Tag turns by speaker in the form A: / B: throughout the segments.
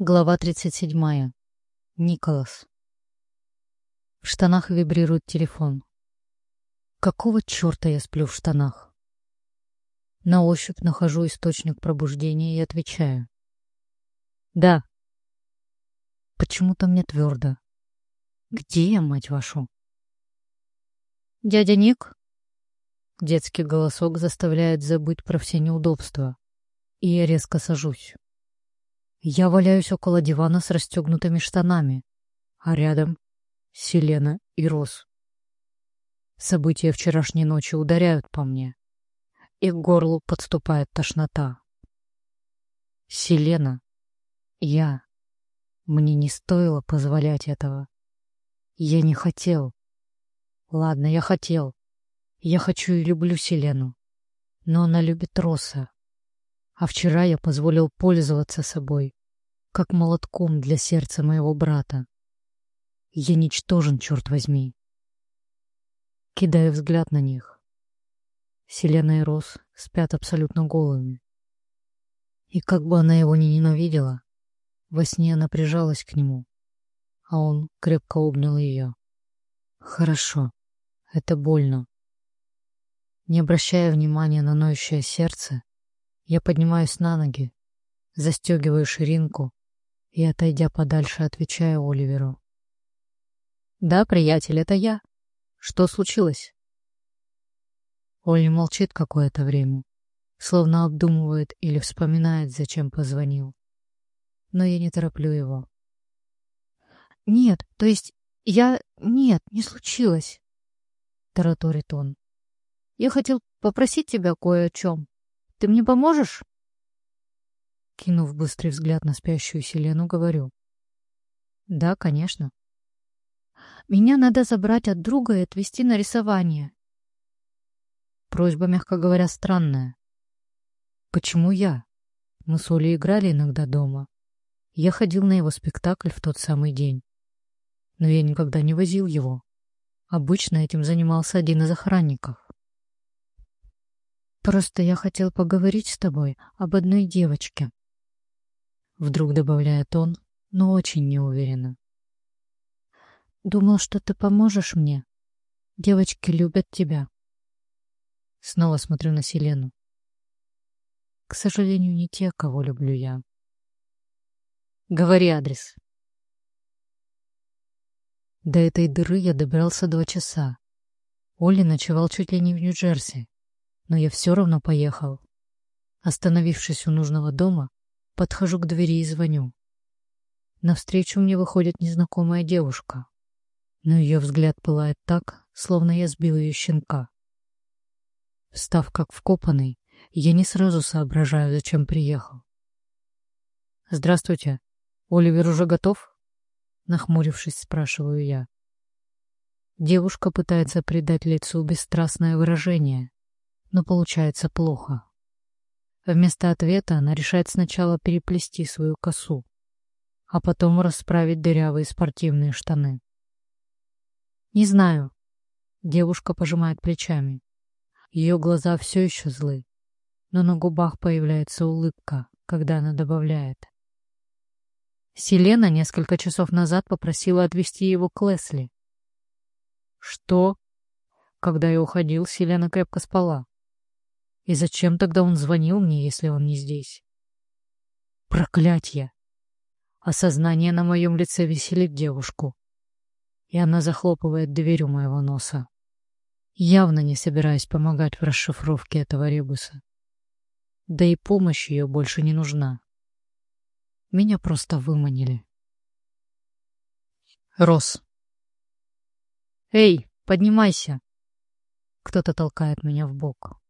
A: Глава 37. Николас. В штанах вибрирует телефон. Какого черта я сплю в штанах? На ощупь нахожу источник пробуждения и отвечаю. Да. Почему-то мне твердо. Где я, мать вашу? Дядя Ник? Детский голосок заставляет забыть про все неудобства. И я резко сажусь. Я валяюсь около дивана с расстегнутыми штанами, а рядом Селена и Рос. События вчерашней ночи ударяют по мне, и к горлу подступает тошнота. Селена, я. Мне не стоило позволять этого. Я не хотел. Ладно, я хотел. Я хочу и люблю Селену. Но она любит Роса. А вчера я позволил пользоваться собой, как молотком для сердца моего брата. Я ничтожен, черт возьми. Кидаю взгляд на них. Селена и Рос спят абсолютно голыми. И как бы она его ни ненавидела, во сне она прижалась к нему, а он крепко обнял ее. Хорошо, это больно. Не обращая внимания на ноющее сердце, я поднимаюсь на ноги, застегиваю ширинку и, отойдя подальше, отвечаю Оливеру. «Да, приятель, это я. Что случилось?» Оли молчит какое-то время, словно обдумывает или вспоминает, зачем позвонил. Но я не тороплю его. «Нет, то есть я... Нет, не случилось», — тараторит он. «Я хотел попросить тебя кое о чем». Ты мне поможешь?» Кинув быстрый взгляд на спящую Селену, говорю. «Да, конечно». «Меня надо забрать от друга и отвезти на рисование». Просьба, мягко говоря, странная. «Почему я? Мы с Олей играли иногда дома. Я ходил на его спектакль в тот самый день. Но я никогда не возил его. Обычно этим занимался один из охранников. Просто я хотел поговорить с тобой об одной девочке. Вдруг добавляет он, но очень неуверенно. Думал, что ты поможешь мне. Девочки любят тебя. Снова смотрю на Селену. К сожалению, не те, кого люблю я. Говори адрес. До этой дыры я добирался два часа. Оли ночевал чуть ли не в Нью-Джерси но я все равно поехал. Остановившись у нужного дома, подхожу к двери и звоню. Навстречу мне выходит незнакомая девушка, но ее взгляд пылает так, словно я сбил ее щенка. Встав как вкопанный, я не сразу соображаю, зачем приехал. «Здравствуйте. Оливер уже готов?» Нахмурившись, спрашиваю я. Девушка пытается придать лицу бесстрастное выражение, но получается плохо. Вместо ответа она решает сначала переплести свою косу, а потом расправить дырявые спортивные штаны. «Не знаю». Девушка пожимает плечами. Ее глаза все еще злы, но на губах появляется улыбка, когда она добавляет. Селена несколько часов назад попросила отвезти его к Лесли. «Что?» Когда я уходил, Селена крепко спала. И зачем тогда он звонил мне, если он не здесь? Проклятье! Осознание на моем лице веселит девушку. И она захлопывает дверь у моего носа. Явно не собираясь помогать в расшифровке этого ребуса. Да и помощь ее больше не нужна. Меня просто выманили. Рос. «Эй, поднимайся!» Кто-то толкает меня в бок.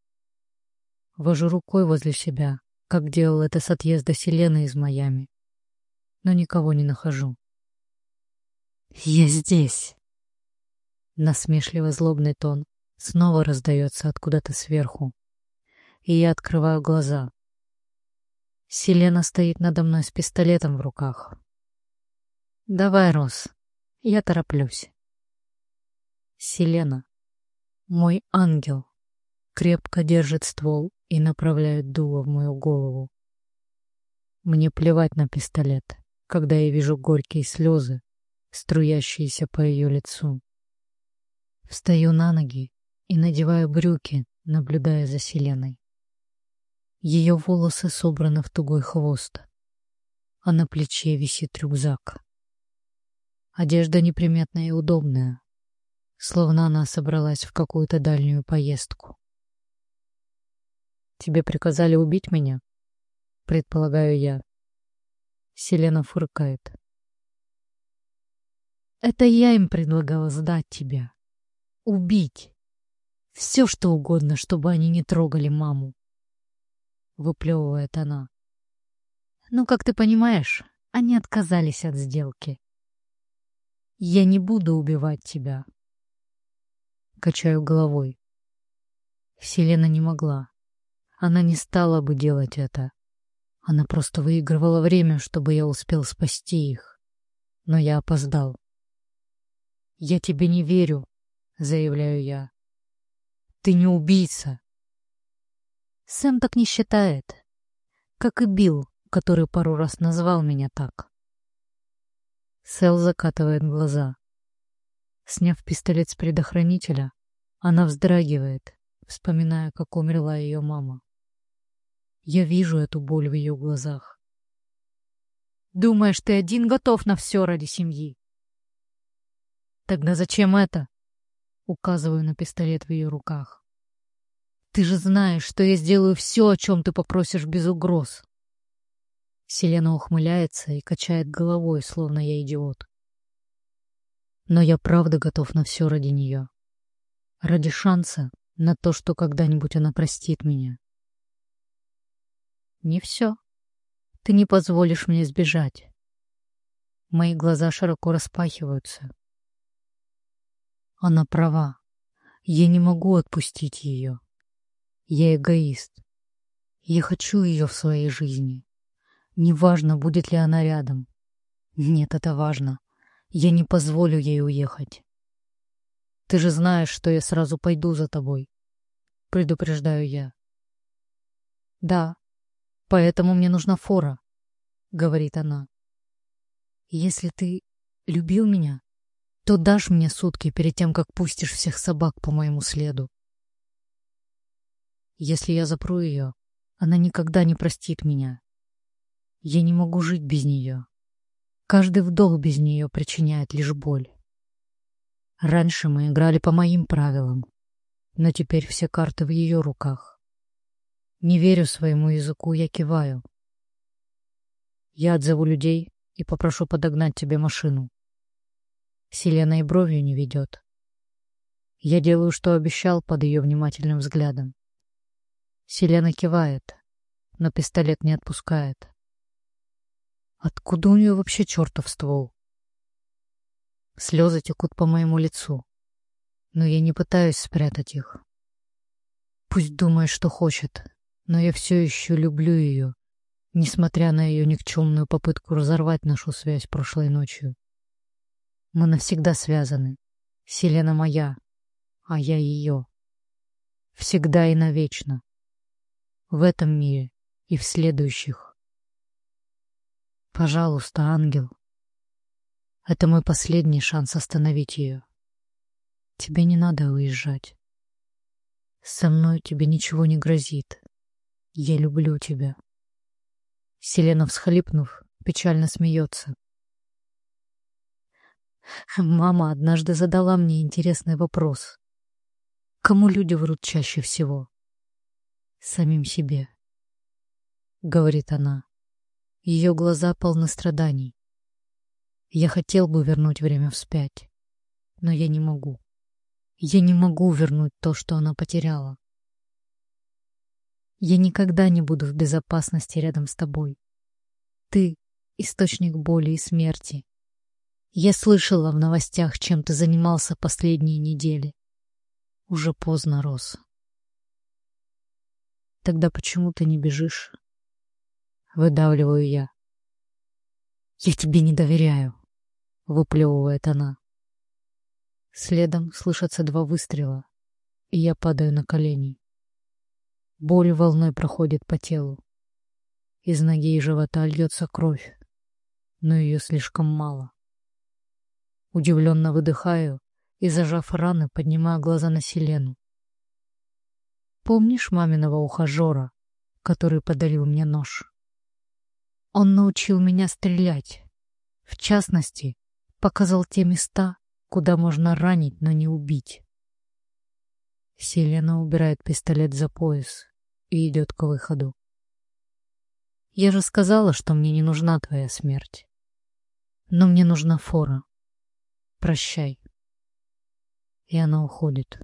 A: Вожу рукой возле себя, как делал это с отъезда Селены из Майами. Но никого не нахожу. «Я здесь!» Насмешливо злобный тон снова раздается откуда-то сверху. И я открываю глаза. Селена стоит надо мной с пистолетом в руках. «Давай, Рос, я тороплюсь». Селена, мой ангел, крепко держит ствол и направляет дуло в мою голову. Мне плевать на пистолет. когда я вижу горькие слезы, струящиеся по ее лицу. Встаю на ноги и надеваю брюки, наблюдая за Селеной. Ее волосы собраны в тугой хвост, а на плече висит рюкзак. Одежда неприметная и удобная, словно она собралась в какую-то дальнюю поездку. «Тебе приказали убить меня?» — предполагаю я. Селена фыркает. «Это я им предлагала сдать тебя. Убить. Все, что угодно, чтобы они не трогали маму. Выплевывает она. Ну, как ты понимаешь, они отказались от сделки. Я не буду убивать тебя. Качаю головой. Селена не могла. Она не стала бы делать это. Она просто выигрывала время, чтобы я успел спасти их. Но я опоздал. «Я тебе не верю», — заявляю я. Ты не убийца. Сэм так не считает. Как и Билл, который пару раз назвал меня так. Сэл закатывает глаза. Сняв пистолет с предохранителя, она вздрагивает, вспоминая, как умерла ее мама. Я вижу эту боль в ее глазах. «Думаешь, ты один готов на все ради семьи?» «Тогда зачем это?» Указываю на пистолет в ее руках. «Ты же знаешь, что я сделаю все, о чем ты попросишь без угроз». Селена ухмыляется и качает головой, словно я идиот. Но я правда готов на все ради нее. Ради шанса на то, что когда-нибудь она простит меня. Не все. Ты не позволишь мне сбежать. Мои глаза широко распахиваются. Она права. Я не могу отпустить ее. Я эгоист. Я хочу ее в своей жизни. Неважно, будет ли она рядом. Нет, это важно. Я не позволю ей уехать. Ты же знаешь, что я сразу пойду за тобой. Предупреждаю я. Да, поэтому мне нужна фора, говорит она. Если ты любил меня, то дашь мне сутки перед тем, как пустишь всех собак по моему следу. Если я запру ее, она никогда не простит меня. Я не могу жить без нее. Каждый вдох без нее причиняет лишь боль. Раньше мы играли по моим правилам, но теперь все карты в ее руках. Не верю своему языку, я киваю. Я отзову людей и попрошу подогнать тебе машину. Селена и бровью не ведет. Я делаю, что обещал под ее внимательным взглядом. Селена кивает, но пистолет не отпускает. Откуда у нее вообще чертов ствол? Слезы текут по моему лицу, но я не пытаюсь спрятать их. Пусть думает, что хочет, но я все еще люблю ее, несмотря на ее никчемную попытку разорвать нашу связь прошлой ночью. Мы навсегда связаны. Селена моя, а я ее. Всегда и навечно. В этом мире и в следующих. Пожалуйста, ангел. Это мой последний шанс остановить ее. Тебе не надо уезжать. Со мной тебе ничего не грозит. Я люблю тебя. Селена, всхлипнув, печально смеется. Мама однажды задала мне интересный вопрос. Кому люди врут чаще всего? Самим себе. Говорит она. Ее глаза полны страданий. Я хотел бы вернуть время вспять, но я не могу. Я не могу вернуть то, что она потеряла. Я никогда не буду в безопасности рядом с тобой. Ты — источник боли и смерти, я слышала в новостях, чем ты занимался последние недели. Уже поздно, Рос. Тогда почему ты не бежишь? Выдавливаю я. Я тебе не доверяю, выплевывает она. Следом слышатся два выстрела, и я падаю на колени. Боль волной проходит по телу. Из ноги и живота льется кровь. но ее слишком мало. Удивленно выдыхаю и, зажав раны, поднимаю глаза на Селену. Помнишь маминого ухажера, который подарил мне нож? Он научил меня стрелять. В частности, показал те места, куда можно ранить, но не убить. Селена убирает пистолет за пояс и идет к выходу. Я же сказала, что мне не нужна твоя смерть. Но мне нужна фора. Прощай. И она уходит.